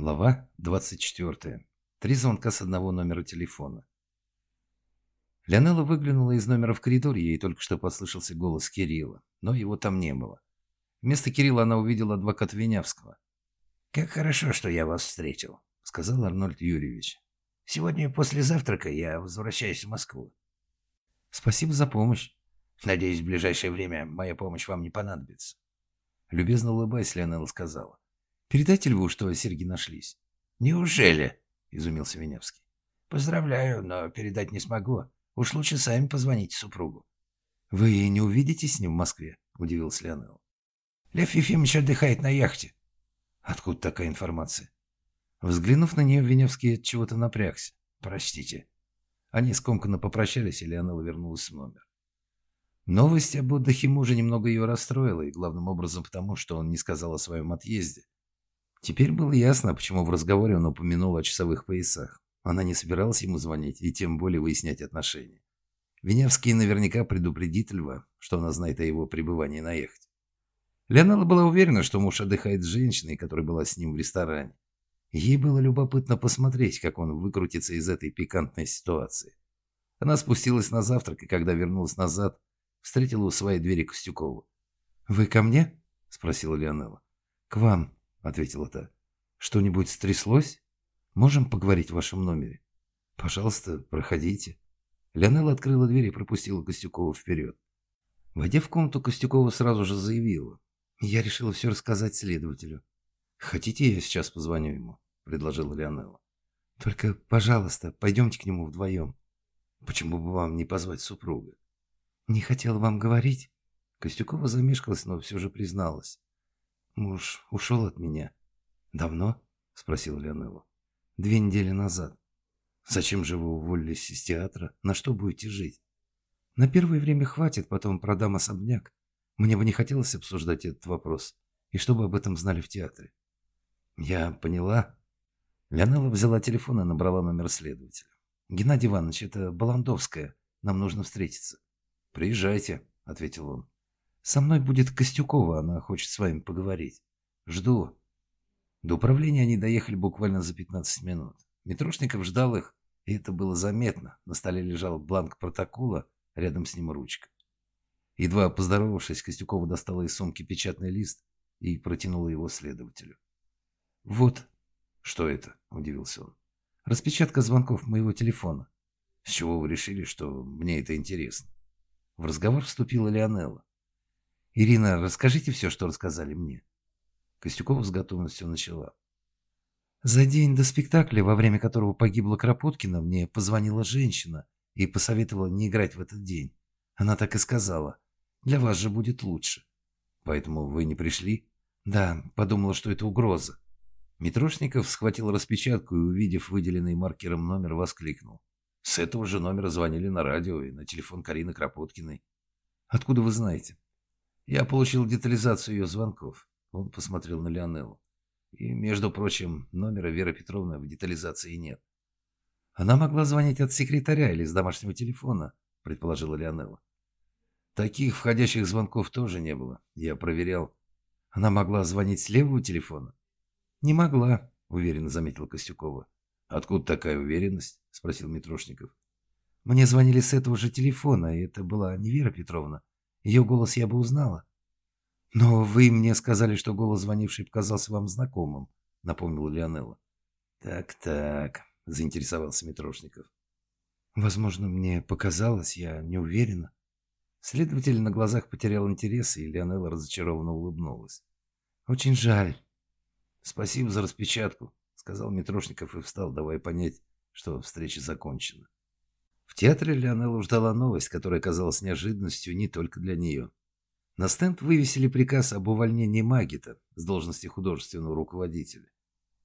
Глава 24. Три звонка с одного номера телефона. Леонела выглянула из номера в коридор, ей только что послышался голос Кирилла, но его там не было. Вместо Кирилла она увидела адвоката Винявского. «Как хорошо, что я вас встретил», — сказал Арнольд Юрьевич. «Сегодня после завтрака я возвращаюсь в Москву». «Спасибо за помощь». «Надеюсь, в ближайшее время моя помощь вам не понадобится». Любезно улыбаясь, Леонела сказала. «Передайте льву, что серьги нашлись». «Неужели?» — изумился Винявский. «Поздравляю, но передать не смогу. Уж лучше сами позвоните супругу». «Вы не увидитесь с ним в Москве?» — удивился Леонел. «Лев Ефимович отдыхает на яхте». «Откуда такая информация?» Взглянув на нее, Винявский от чего-то напрягся. «Простите». Они скомканно попрощались, и Леонела вернулась в номер. Новость об отдыхе мужа немного ее расстроила, и главным образом потому, что он не сказал о своем отъезде. Теперь было ясно, почему в разговоре он упомянул о часовых поясах. Она не собиралась ему звонить и тем более выяснять отношения. Винявский наверняка предупредит Льва, что она знает о его пребывании на яхте. Леонала была уверена, что муж отдыхает с женщиной, которая была с ним в ресторане. Ей было любопытно посмотреть, как он выкрутится из этой пикантной ситуации. Она спустилась на завтрак, и когда вернулась назад, встретила у своей двери Костюкову. «Вы ко мне?» – спросила Леонела. «К вам», — ответила та. «Что-нибудь стряслось? Можем поговорить в вашем номере?» «Пожалуйста, проходите». Леонела открыла дверь и пропустила Костюкова вперед. Войдя в комнату, Костюкова сразу же заявила. «Я решила все рассказать следователю». «Хотите, я сейчас позвоню ему?» — предложила Леонела. «Только, пожалуйста, пойдемте к нему вдвоем. Почему бы вам не позвать супруга?» «Не хотела вам говорить». Костюкова замешкалась, но все же призналась. Муж ушел от меня. Давно? Спросил Леонелла. Две недели назад. Зачем же вы уволились из театра? На что будете жить? На первое время хватит, потом продам особняк. Мне бы не хотелось обсуждать этот вопрос. И чтобы об этом знали в театре. Я поняла. Леонела взяла телефон и набрала номер следователя. Геннадий Иванович, это Баландовская. Нам нужно встретиться. Приезжайте, ответил он. Со мной будет Костюкова, она хочет с вами поговорить. Жду. До управления они доехали буквально за 15 минут. Митрошников ждал их, и это было заметно. На столе лежал бланк протокола, рядом с ним ручка. Едва поздоровавшись, Костюкова достала из сумки печатный лист и протянула его следователю. «Вот». «Что это?» – удивился он. «Распечатка звонков моего телефона». «С чего вы решили, что мне это интересно?» В разговор вступила Леонелла. «Ирина, расскажите все, что рассказали мне». Костюкова с готовностью начала. За день до спектакля, во время которого погибла Кропоткина, мне позвонила женщина и посоветовала не играть в этот день. Она так и сказала. «Для вас же будет лучше». «Поэтому вы не пришли?» «Да, подумала, что это угроза». Митрошников схватил распечатку и, увидев выделенный маркером номер, воскликнул. «С этого же номера звонили на радио и на телефон Карины Кропоткиной». «Откуда вы знаете?» Я получил детализацию ее звонков. Он посмотрел на Леонеллу. И, между прочим, номера Веры Петровны в детализации нет. Она могла звонить от секретаря или с домашнего телефона, предположила Леонелла. Таких входящих звонков тоже не было. Я проверял. Она могла звонить с левого телефона? Не могла, уверенно заметила Костюкова. Откуда такая уверенность? Спросил Митрошников. Мне звонили с этого же телефона, и это была не Вера Петровна. Ее голос я бы узнала. «Но вы мне сказали, что голос звонивший показался вам знакомым», — напомнила Леонелла. «Так-так», — заинтересовался Митрошников. «Возможно, мне показалось, я не уверена». Следователь на глазах потерял интерес, и Леонелла разочарованно улыбнулась. «Очень жаль». «Спасибо за распечатку», — сказал Митрошников и встал, давая понять, что встреча закончена. В театре Леонелла ждала новость, которая казалась неожиданностью не только для нее. На стенд вывесили приказ об увольнении Магита с должности художественного руководителя.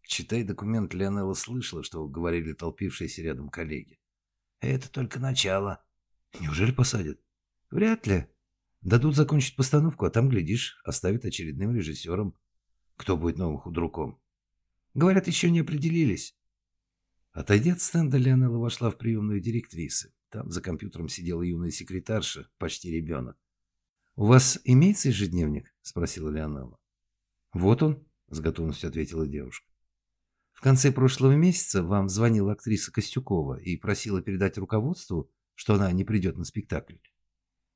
Читая документ, Леонелла слышала, что говорили толпившиеся рядом коллеги. «Это только начало». «Неужели посадят?» «Вряд ли. Дадут закончить постановку, а там, глядишь, оставят очередным режиссером. Кто будет новым худруком?» «Говорят, еще не определились». Отойдя от стенда, Леонелла вошла в приемную директрисы. Там за компьютером сидела юная секретарша, почти ребенок. «У вас имеется ежедневник?» – спросила Леонелла. «Вот он», – с готовностью ответила девушка. конце прошлого месяца вам звонила актриса Костюкова и просила передать руководству, что она не придет на спектакль.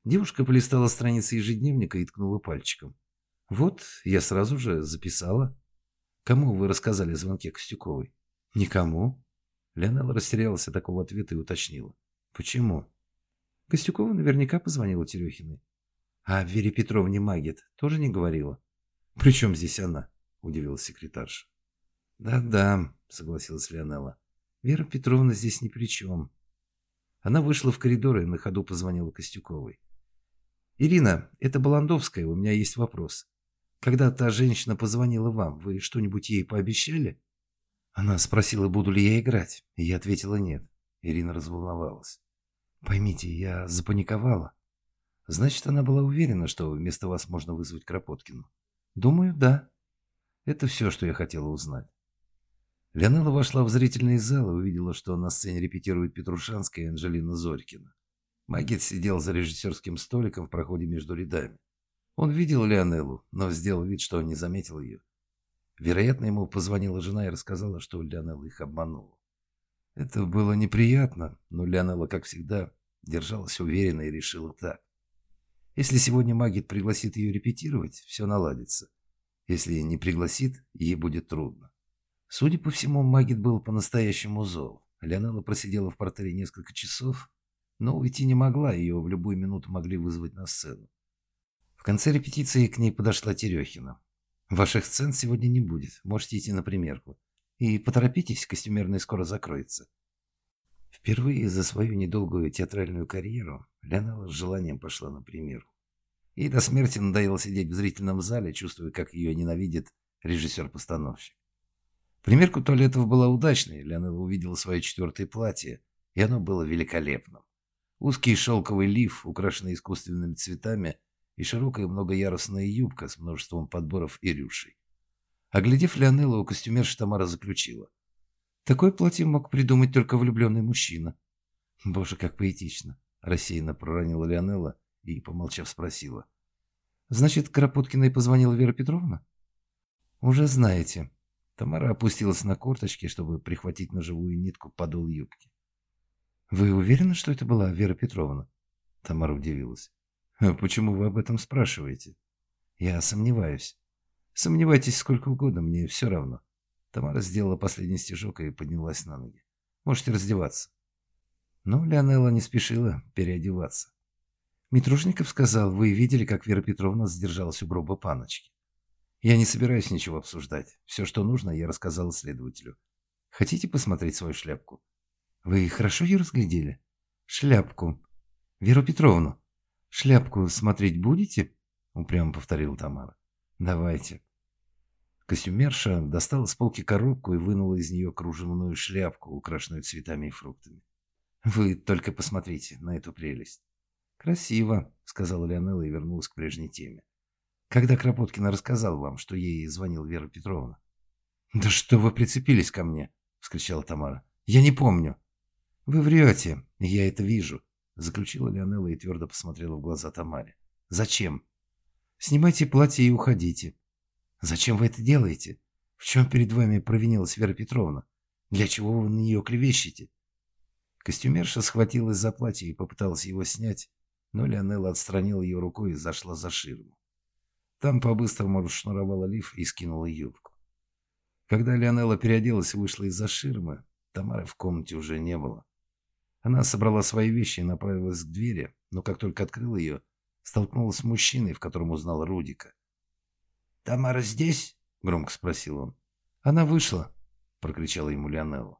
Девушка полистала страницы ежедневника и ткнула пальчиком. «Вот, я сразу же записала. Кому вы рассказали о звонке Костюковой?» «Никому». Леонела растерялась от такого ответа и уточнила. «Почему?» Костюкова наверняка позвонила Терехиной. А Вере Петровне Магет тоже не говорила? «При чем здесь она?» – удивилась секретарша. «Да-да», – согласилась Леонела. «Вера Петровна здесь ни при чем». Она вышла в коридор и на ходу позвонила Костюковой. «Ирина, это Баландовская, у меня есть вопрос. Когда та женщина позвонила вам, вы что-нибудь ей пообещали?» Она спросила, буду ли я играть, и я ответила нет. Ирина разволновалась. «Поймите, я запаниковала. Значит, она была уверена, что вместо вас можно вызвать Кропоткину?» «Думаю, да. Это все, что я хотела узнать». Леонела вошла в зрительный зал и увидела, что на сцене репетирует Петрушанская и Анжелина Зорькина. Магет сидел за режиссерским столиком в проходе между рядами. Он видел Леонеллу, но сделал вид, что не заметил ее. Вероятно, ему позвонила жена и рассказала, что Леонелла их обманула. Это было неприятно, но Леонелла, как всегда, держалась уверенно и решила так. Если сегодня Магит пригласит ее репетировать, все наладится. Если не пригласит, ей будет трудно. Судя по всему, Магит был по-настоящему зол. Леонелла просидела в портере несколько часов, но уйти не могла, ее в любую минуту могли вызвать на сцену. В конце репетиции к ней подошла Терехина. Ваших сцен сегодня не будет. Можете идти на примерку. И поторопитесь, костюмерная скоро закроется. Впервые за свою недолгую театральную карьеру Леонела с желанием пошла на примерку. Ей до смерти надоело сидеть в зрительном зале, чувствуя, как ее ненавидит режиссер-постановщик. Примерку туалетов была удачной. Леонела увидела свое четвертое платье, и оно было великолепным. Узкий шелковый лиф, украшенный искусственными цветами, и широкая многоярусная юбка с множеством подборов и рюшей. Оглядев Леонеллу, костюмерша Тамара заключила. Такое платье мог придумать только влюбленный мужчина. Боже, как поэтично. Рассеянно проронила Леонелла и, помолчав, спросила. Значит, Кропоткиной позвонила Вера Петровна? Уже знаете. Тамара опустилась на корточки, чтобы прихватить ножевую нитку подол юбки. «Вы уверены, что это была Вера Петровна?» Тамара удивилась. А «Почему вы об этом спрашиваете?» «Я сомневаюсь». «Сомневайтесь сколько угодно, мне все равно». Тамара сделала последний стежок и поднялась на ноги. «Можете раздеваться». Но Леонелла не спешила переодеваться. Митрушников сказал, вы видели, как Вера Петровна задержалась у гроба паночки. Я не собираюсь ничего обсуждать. Все, что нужно, я рассказала следователю. Хотите посмотреть свою шляпку? Вы хорошо ее разглядели? Шляпку. Веру Петровну. «Шляпку смотреть будете?» — упрямо повторила Тамара. «Давайте». Костюмерша достала с полки коробку и вынула из нее кружевную шляпку, украшенную цветами и фруктами. «Вы только посмотрите на эту прелесть». «Красиво», — сказала Леонелла и вернулась к прежней теме. «Когда Кропоткина рассказал вам, что ей звонил Вера Петровна?» «Да что вы прицепились ко мне?» — вскричала Тамара. «Я не помню». «Вы врете, я это вижу. Заключила Леонелла и твердо посмотрела в глаза Тамаре. «Зачем?» «Снимайте платье и уходите». «Зачем вы это делаете? В чем перед вами провинилась Вера Петровна? Для чего вы на нее клевещете?» Костюмерша схватилась за платье и попыталась его снять, но Леонелла отстранила ее рукой и зашла за ширму. Там по-быстрому расшнуровала лиф и скинула юбку. Когда Леонелла переоделась и вышла из-за ширмы, Тамары в комнате уже не было. Она собрала свои вещи и направилась к двери, но как только открыла ее, столкнулась с мужчиной, в котором узнала Рудика. «Тамара здесь?» — громко спросил он. «Она вышла», — прокричала ему Леонелла.